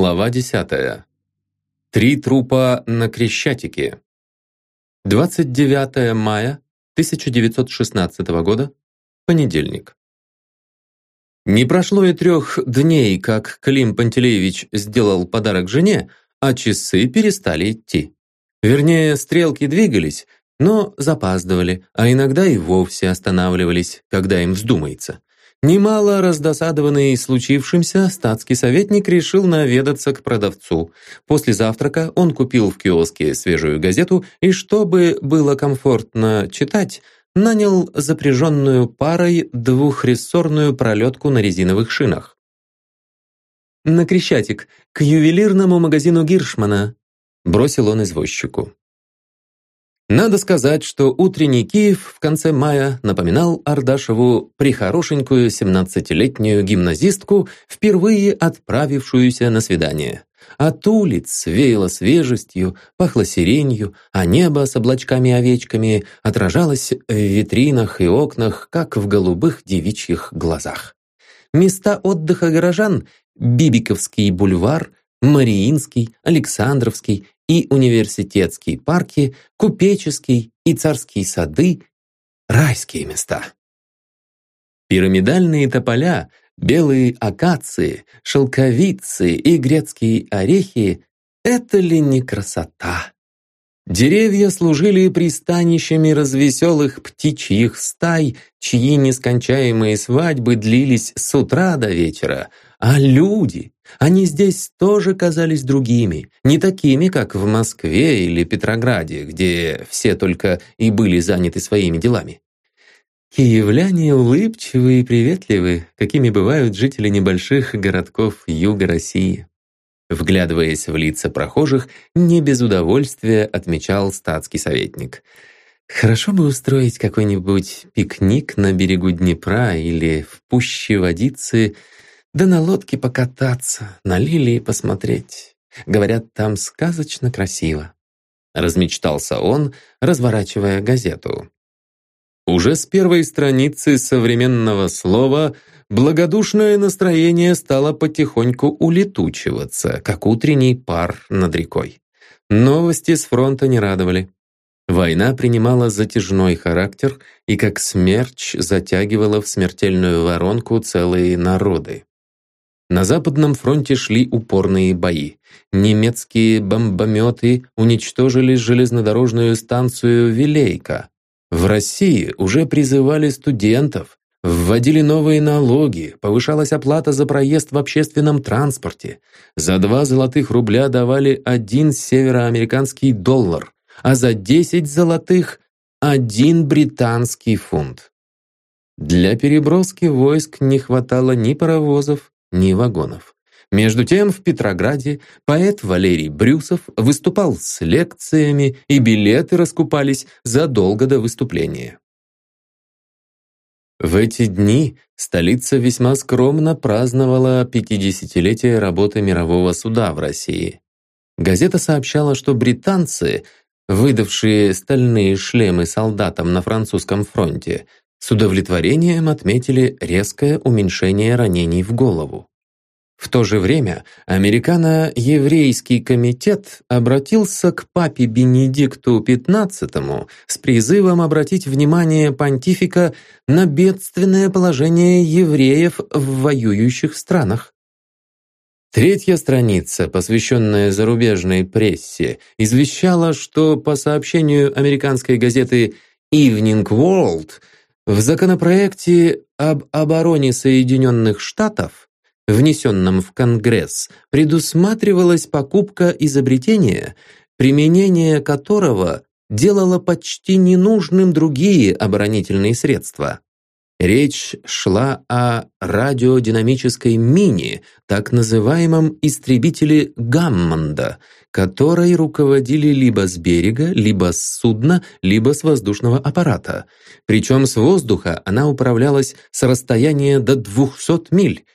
Глава 10. Три трупа на Крещатике. 29 мая 1916 года. Понедельник. Не прошло и трех дней, как Клим Пантелеевич сделал подарок жене, а часы перестали идти. Вернее, стрелки двигались, но запаздывали, а иногда и вовсе останавливались, когда им вздумается. Немало раздосадованный случившимся, статский советник решил наведаться к продавцу. После завтрака он купил в киоске свежую газету и, чтобы было комфортно читать, нанял запряженную парой двухрессорную пролетку на резиновых шинах. «На Крещатик, к ювелирному магазину Гиршмана», бросил он извозчику. Надо сказать, что утренний Киев в конце мая напоминал Ардашеву прихорошенькую 17-летнюю гимназистку, впервые отправившуюся на свидание. От улиц веяло свежестью, пахло сиренью, а небо с облачками-овечками отражалось в витринах и окнах, как в голубых девичьих глазах. Места отдыха горожан – Бибиковский бульвар, Мариинский, Александровский и университетские парки, купеческий и царские сады – райские места. Пирамидальные тополя, белые акации, шелковицы и грецкие орехи – это ли не красота? Деревья служили пристанищами развеселых птичьих стай, чьи нескончаемые свадьбы длились с утра до вечера, а люди они здесь тоже казались другими, не такими, как в Москве или Петрограде, где все только и были заняты своими делами. Киевляне улыбчивы и приветливы, какими бывают жители небольших городков юга России. Вглядываясь в лица прохожих, не без удовольствия отмечал статский советник. Хорошо бы устроить какой-нибудь пикник на берегу Днепра или в пуще водицы – да на лодке покататься, на лилии посмотреть. Говорят, там сказочно красиво. Размечтался он, разворачивая газету. Уже с первой страницы современного слова благодушное настроение стало потихоньку улетучиваться, как утренний пар над рекой. Новости с фронта не радовали. Война принимала затяжной характер и как смерч затягивала в смертельную воронку целые народы. На Западном фронте шли упорные бои. Немецкие бомбометы уничтожили железнодорожную станцию Вилейка. В России уже призывали студентов, вводили новые налоги, повышалась оплата за проезд в общественном транспорте. За два золотых рубля давали один североамериканский доллар, а за десять золотых – один британский фунт. Для переброски войск не хватало ни паровозов, ни вагонов. Между тем в Петрограде поэт Валерий Брюсов выступал с лекциями, и билеты раскупались задолго до выступления. В эти дни столица весьма скромно праздновала 50-летие работы мирового суда в России. Газета сообщала, что британцы, выдавшие стальные шлемы солдатам на французском фронте, с удовлетворением отметили резкое уменьшение ранений в голову. В то же время Американо-еврейский комитет обратился к папе Бенедикту XV с призывом обратить внимание понтифика на бедственное положение евреев в воюющих странах. Третья страница, посвященная зарубежной прессе, извещала, что по сообщению американской газеты Evening World в законопроекте об обороне Соединенных Штатов, внесенном в Конгресс, предусматривалась покупка изобретения, применение которого делало почти ненужным другие оборонительные средства. Речь шла о радиодинамической мини, так называемом истребителе Гаммонда, которой руководили либо с берега, либо с судна, либо с воздушного аппарата. Причем с воздуха она управлялась с расстояния до 200 миль,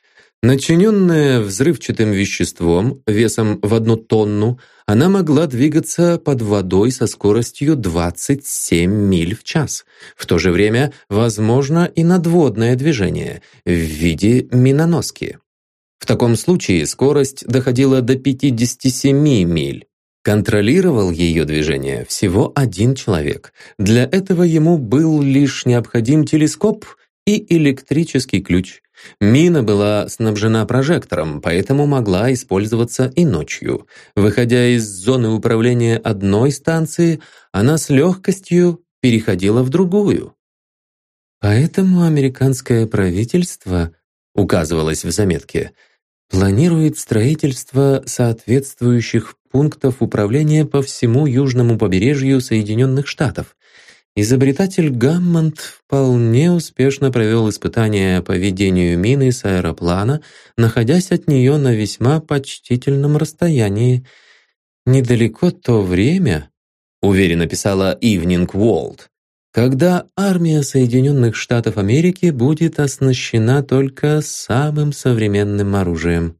Начиненная взрывчатым веществом весом в одну тонну, она могла двигаться под водой со скоростью 27 миль в час. В то же время возможно и надводное движение в виде миноноски. В таком случае скорость доходила до 57 миль. Контролировал ее движение всего один человек. Для этого ему был лишь необходим телескоп и электрический ключ. Мина была снабжена прожектором, поэтому могла использоваться и ночью. Выходя из зоны управления одной станции, она с легкостью переходила в другую. Поэтому американское правительство, указывалось в заметке, планирует строительство соответствующих пунктов управления по всему южному побережью Соединенных Штатов. Изобретатель Гаммонд вполне успешно провел испытания по ведению мины с аэроплана, находясь от нее на весьма почтительном расстоянии. Недалеко то время, уверенно писала Evening World, когда армия Соединенных Штатов Америки будет оснащена только самым современным оружием.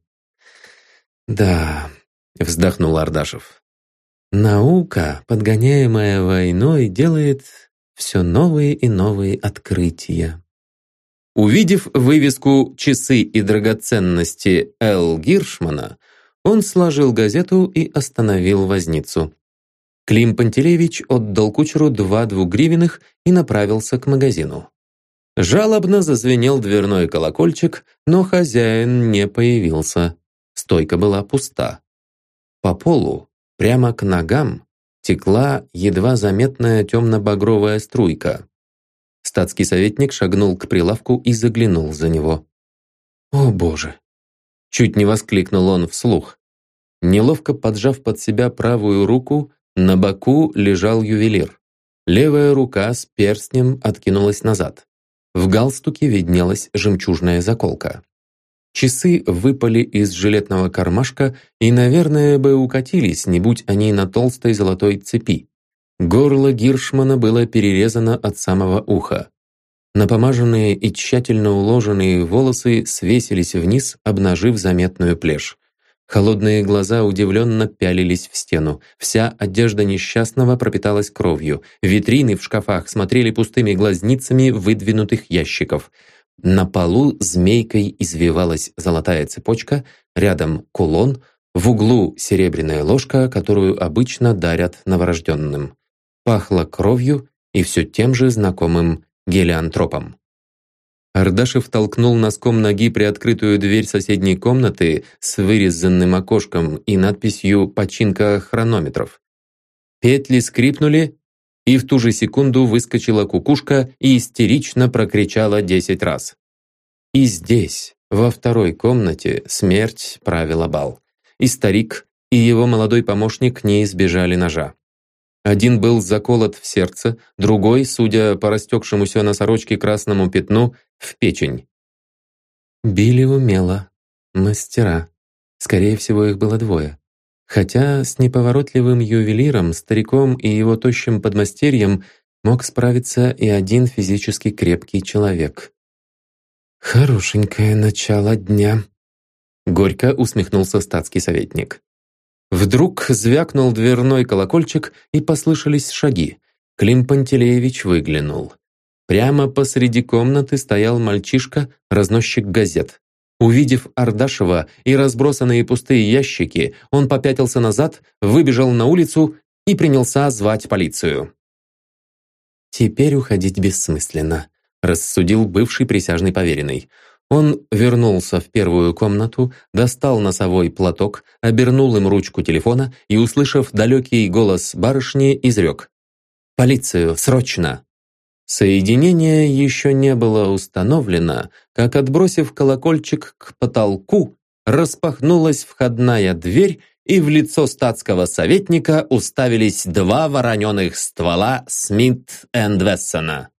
Да, вздохнул Ардашев. Наука, подгоняемая войной, делает все новые и новые открытия. Увидев вывеску «Часы и драгоценности Л. Гиршмана», он сложил газету и остановил возницу. Клим Пантелеевич отдал кучеру два двугривенных и направился к магазину. Жалобно зазвенел дверной колокольчик, но хозяин не появился. Стойка была пуста. По полу, прямо к ногам, текла едва заметная темно-багровая струйка. Статский советник шагнул к прилавку и заглянул за него. «О, Боже!» Чуть не воскликнул он вслух. Неловко поджав под себя правую руку, на боку лежал ювелир. Левая рука с перстнем откинулась назад. В галстуке виднелась жемчужная заколка. Часы выпали из жилетного кармашка и, наверное, бы укатились, не будь они на толстой золотой цепи. Горло Гиршмана было перерезано от самого уха. Напомаженные и тщательно уложенные волосы свесились вниз, обнажив заметную плешь. Холодные глаза удивленно пялились в стену. Вся одежда несчастного пропиталась кровью. Витрины в шкафах смотрели пустыми глазницами выдвинутых ящиков – на полу змейкой извивалась золотая цепочка, рядом кулон, в углу серебряная ложка, которую обычно дарят новорожденным. Пахло кровью и все тем же знакомым гелиантропом. Ардашев толкнул носком ноги приоткрытую дверь соседней комнаты с вырезанным окошком и надписью «Починка хронометров». Петли скрипнули, и в ту же секунду выскочила кукушка и истерично прокричала десять раз. И здесь, во второй комнате, смерть правила бал. И старик, и его молодой помощник не избежали ножа. Один был заколот в сердце, другой, судя по растекшемуся на сорочке красному пятну, в печень. Били умело. Мастера. Скорее всего, их было двое. Хотя с неповоротливым ювелиром, стариком и его тощим подмастерьем мог справиться и один физически крепкий человек. «Хорошенькое начало дня», — горько усмехнулся статский советник. Вдруг звякнул дверной колокольчик, и послышались шаги. Клим Пантелеевич выглянул. Прямо посреди комнаты стоял мальчишка, разносчик газет. Увидев Ардашева и разбросанные пустые ящики, он попятился назад, выбежал на улицу и принялся звать полицию. «Теперь уходить бессмысленно», – рассудил бывший присяжный поверенный. Он вернулся в первую комнату, достал носовой платок, обернул им ручку телефона и, услышав далекий голос барышни, изрек. «Полицию, срочно!» Соединение еще не было установлено, как, отбросив колокольчик к потолку, распахнулась входная дверь, и в лицо статского советника уставились два вороненых ствола Смит энд Вессона.